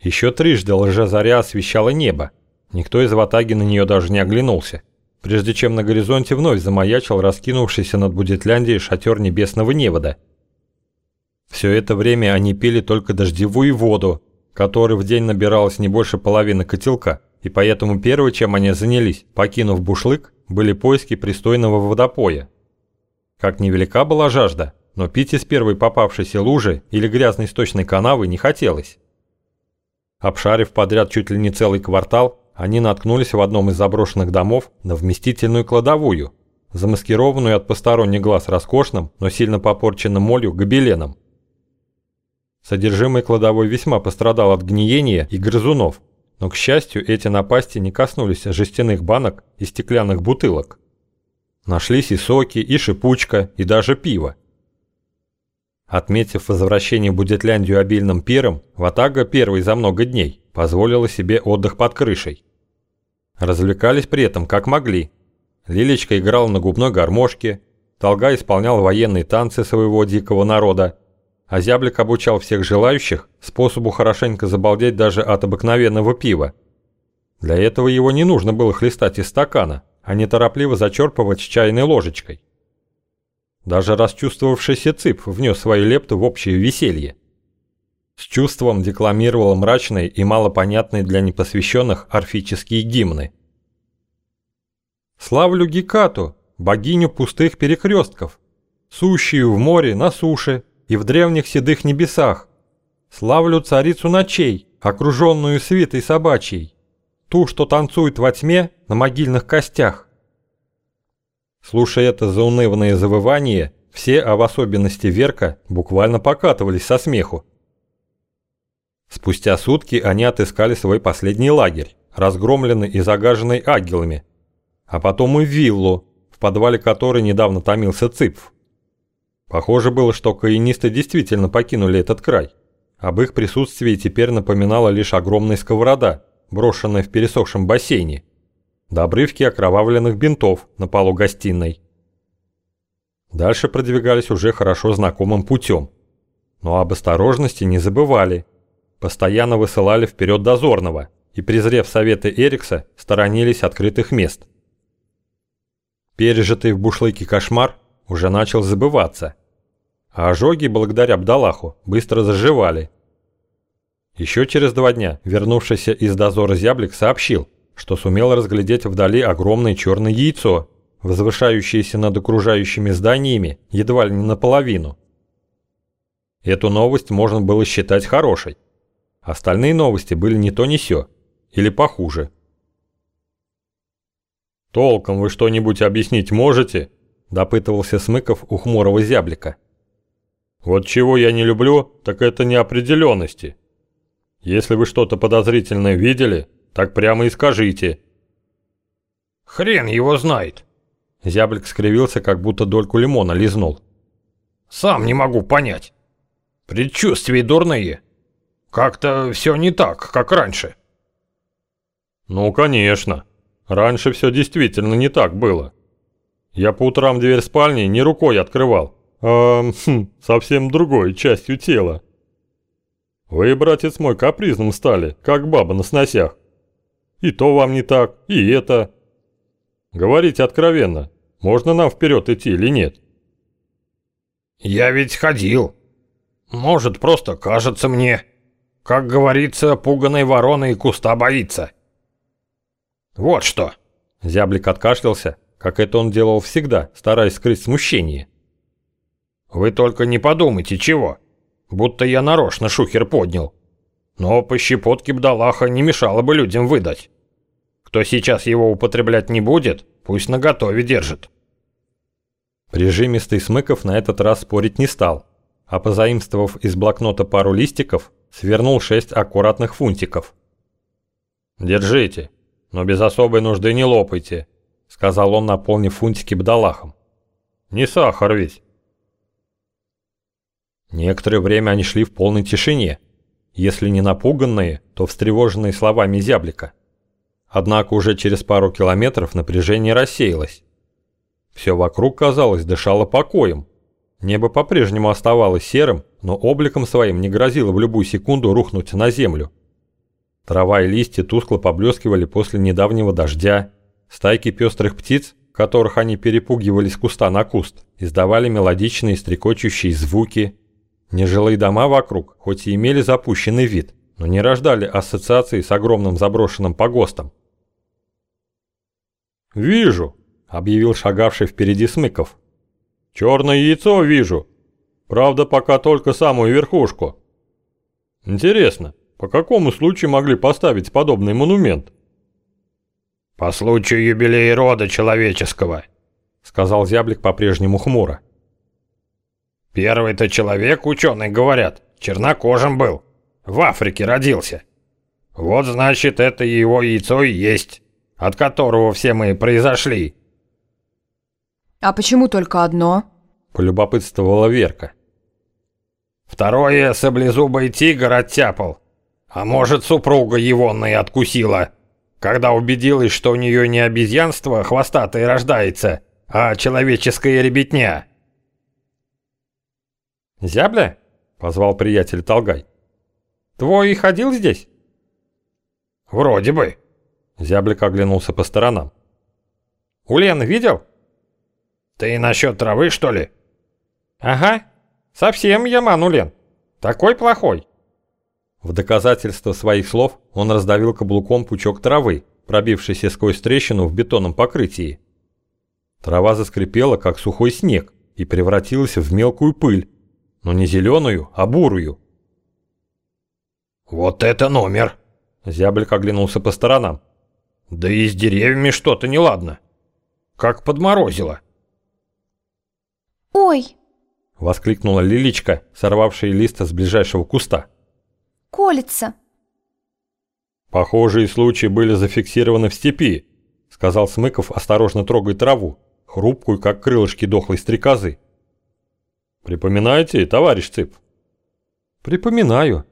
Еще трижды лжезаря освещала небо. Никто из ватаги на нее даже не оглянулся. Прежде чем на горизонте вновь замаячил раскинувшийся над Будетляндией шатер небесного невода. Все это время они пили только дождевую воду, которой в день набиралось не больше половины котелка, и поэтому первое, чем они занялись, покинув бушлык, были поиски пристойного водопоя. Как невелика была жажда, но пить из первой попавшейся лужи или грязной сточной канавы не хотелось. Обшарив подряд чуть ли не целый квартал, они наткнулись в одном из заброшенных домов на вместительную кладовую, замаскированную от посторонних глаз роскошным, но сильно попорченным молью гобеленом. Содержимое кладовой весьма пострадал от гниения и грызунов, но, к счастью, эти напасти не коснулись жестяных банок и стеклянных бутылок. Нашлись и соки, и шипучка, и даже пиво. Отметив возвращение в Будетляндию обильным пиром, Ватага первый за много дней позволила себе отдых под крышей. Развлекались при этом как могли. Лилечка играла на губной гармошке, Толга исполнял военные танцы своего дикого народа, а Зяблик обучал всех желающих способу хорошенько забалдеть даже от обыкновенного пива. Для этого его не нужно было хлестать из стакана, а неторопливо зачерпывать с чайной ложечкой. Даже расчувствовавшийся Цып внес свою лепту в общее веселье. С чувством декламировал мрачные и малопонятные для непосвященных орфические гимны. «Славлю Гекату, богиню пустых перекрестков, сущую в море, на суше и в древних седых небесах. Славлю царицу ночей, окруженную свитой собачьей, ту, что танцует во тьме на могильных костях. Слушая это заунывное завывание, все, а в особенности Верка, буквально покатывались со смеху. Спустя сутки они отыскали свой последний лагерь, разгромленный и загаженный агелами, а потом и виллу, в подвале которой недавно томился Цыпф. Похоже было, что каинисты действительно покинули этот край. Об их присутствии теперь напоминала лишь огромная сковорода, брошенная в пересохшем бассейне до обрывки окровавленных бинтов на полу гостиной. Дальше продвигались уже хорошо знакомым путем. Но об осторожности не забывали. Постоянно высылали вперед дозорного и, презрев советы Эрикса, сторонились открытых мест. Пережитый в бушлыке кошмар уже начал забываться, а ожоги, благодаря Бдалаху, быстро заживали. Еще через два дня вернувшийся из дозора зяблик сообщил – что сумел разглядеть вдали огромное черное яйцо, возвышающееся над окружающими зданиями едва ли не наполовину. Эту новость можно было считать хорошей. Остальные новости были не то ни сё, или похуже. «Толком вы что-нибудь объяснить можете?» – допытывался Смыков у хмурого зяблика. «Вот чего я не люблю, так это неопределенности. Если вы что-то подозрительное видели, так прямо и скажите». «Хрен его знает!» Зяблик скривился, как будто дольку лимона лизнул. «Сам не могу понять. Предчувствия дурные. Как-то все не так, как раньше». «Ну, конечно. Раньше все действительно не так было. Я по утрам дверь спальни не рукой открывал, а хм, совсем другой частью тела. Вы, братец мой, капризным стали, как баба на сносях. И то вам не так, и это. Говорите откровенно, можно нам вперед идти или нет? Я ведь ходил. Может, просто кажется мне. Как говорится, пуганой вороной куста боится. Вот что. Зяблик откашлялся, как это он делал всегда, стараясь скрыть смущение. Вы только не подумайте, чего. Будто я нарочно шухер поднял. Но по щепотке бдалаха не мешало бы людям выдать. Кто сейчас его употреблять не будет, пусть наготове держит. Прижимистый Смыков на этот раз спорить не стал, а позаимствовав из блокнота пару листиков, свернул шесть аккуратных фунтиков. «Держите, но без особой нужды не лопайте», — сказал он, наполнив фунтики бдалахом. «Не сахар ведь». Некоторое время они шли в полной тишине, если не напуганные, то встревоженные словами зяблика. Однако уже через пару километров напряжение рассеялось. Все вокруг, казалось, дышало покоем. Небо по-прежнему оставалось серым, но обликом своим не грозило в любую секунду рухнуть на землю. Трава и листья тускло поблескивали после недавнего дождя. Стайки пестрых птиц, которых они перепугивали с куста на куст, издавали мелодичные стрекочущие звуки. Нежилые дома вокруг, хоть и имели запущенный вид, но не рождали ассоциации с огромным заброшенным погостом. «Вижу», — объявил шагавший впереди Смыков. «Черное яйцо вижу. Правда, пока только самую верхушку. Интересно, по какому случаю могли поставить подобный монумент?» «По случаю юбилея рода человеческого», — сказал зяблик по-прежнему хмуро. «Первый-то человек, ученые говорят, чернокожим был, в Африке родился. Вот значит, это его яйцо и есть, от которого все мы произошли». «А почему только одно?» — полюбопытствовала Верка. «Второе саблезубый тигр оттяпал, а может, супруга егонная откусила» когда убедилась, что у нее не обезьянство хвостатое рождается, а человеческая ребятня. «Зябля?» — позвал приятель Толгай. «Твой ходил здесь?» «Вроде бы». Зяблик оглянулся по сторонам. «Улен видел?» «Ты насчет травы, что ли?» «Ага. Совсем яман Улен. Такой плохой. В доказательство своих слов он раздавил каблуком пучок травы, пробившийся сквозь трещину в бетонном покрытии. Трава заскрипела, как сухой снег, и превратилась в мелкую пыль, но не зеленую, а бурую. «Вот это номер!» Зяблик оглянулся по сторонам. «Да и с деревьями что-то неладно. Как подморозило». «Ой!» — воскликнула Лиличка, сорвавшая лист с ближайшего куста колется. Похожие случаи были зафиксированы в степи, сказал Смыков, осторожно трогая траву, хрупкую, как крылышки дохлой стрекозы. Припоминаете, товарищ Цып? Припоминаю.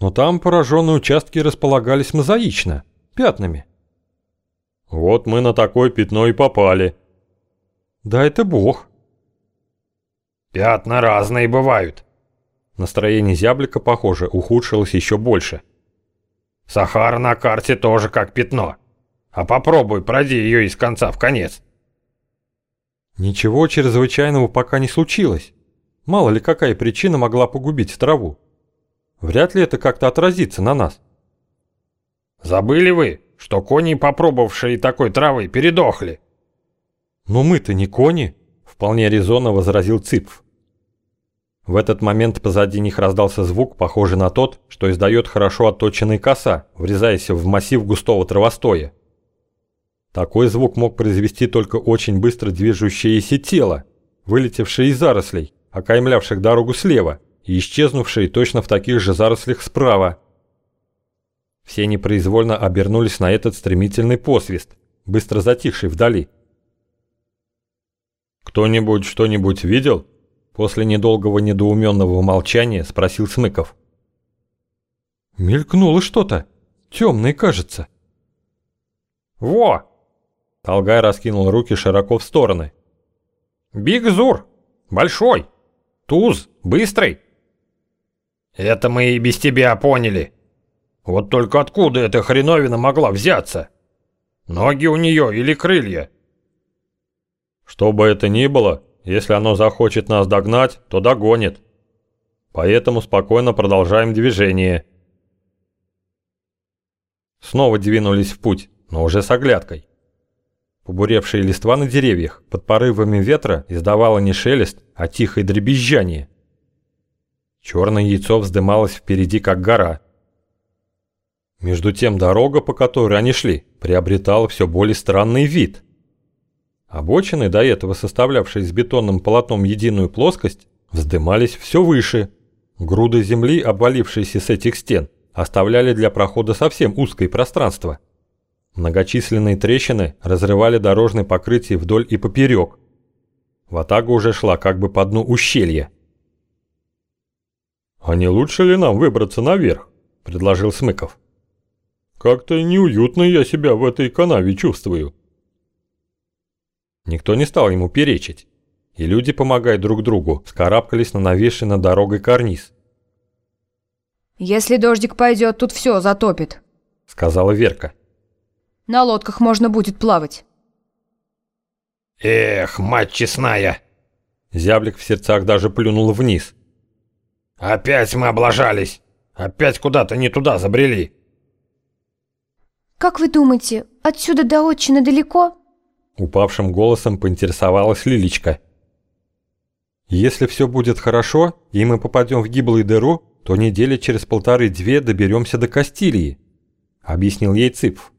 Но там пораженные участки располагались мозаично, пятнами. Вот мы на такое пятно и попали. Да это бог. Пятна разные бывают, Настроение зяблика, похоже, ухудшилось еще больше. «Сахара на карте тоже как пятно. А попробуй, пройди ее из конца в конец». Ничего чрезвычайного пока не случилось. Мало ли какая причина могла погубить траву. Вряд ли это как-то отразится на нас. Забыли вы, что кони, попробовавшие такой травы, передохли? Но мы-то не кони, вполне резонно возразил Цыпф. В этот момент позади них раздался звук, похожий на тот, что издает хорошо отточенный коса, врезаясь в массив густого травостоя. Такой звук мог произвести только очень быстро движущееся тело, вылетевшее из зарослей, окаймлявших дорогу слева и исчезнувшее точно в таких же зарослях справа. Все непроизвольно обернулись на этот стремительный посвист, быстро затихший вдали. «Кто-нибудь что-нибудь видел?» После недолгого недоуменного молчания спросил Смыков. «Мелькнуло что-то. Темное, кажется». «Во!» Толгай раскинул руки широко в стороны. «Биг Зур! Большой! Туз! Быстрый!» «Это мы и без тебя поняли. Вот только откуда эта хреновина могла взяться? Ноги у нее или крылья?» «Что бы это ни было, если оно захочет нас догнать, то догонит. Поэтому спокойно продолжаем движение. Снова двинулись в путь, но уже с оглядкой. Побуревшие листва на деревьях под порывами ветра издавало не шелест, а тихое дребезжание. Черное яйцо вздымалось впереди, как гора. Между тем дорога, по которой они шли, приобретала все более странный вид – Обочины, до этого составлявшие с бетонным полотном единую плоскость, вздымались все выше. Груды земли, обвалившиеся с этих стен, оставляли для прохода совсем узкое пространство. Многочисленные трещины разрывали дорожное покрытие вдоль и поперек. Ватага уже шла как бы по дну ущелья. «А не лучше ли нам выбраться наверх?» – предложил Смыков. «Как-то неуютно я себя в этой канаве чувствую». Никто не стал ему перечить, и люди, помогая друг другу, скарабкались на навешенный над дорогой карниз. Если дождик пойдет, тут все затопит. Сказала Верка. На лодках можно будет плавать. Эх, мать честная. Зяблик в сердцах даже плюнул вниз. Опять мы облажались. Опять куда-то не туда забрели. Как вы думаете, отсюда до отчины далеко? Упавшим голосом поинтересовалась Лилечка. Если все будет хорошо, и мы попадем в гиблую дыру, то недели через полторы-две доберемся до Кастилии, объяснил ей Цыпф.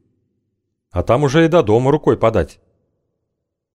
А там уже и до дома рукой подать.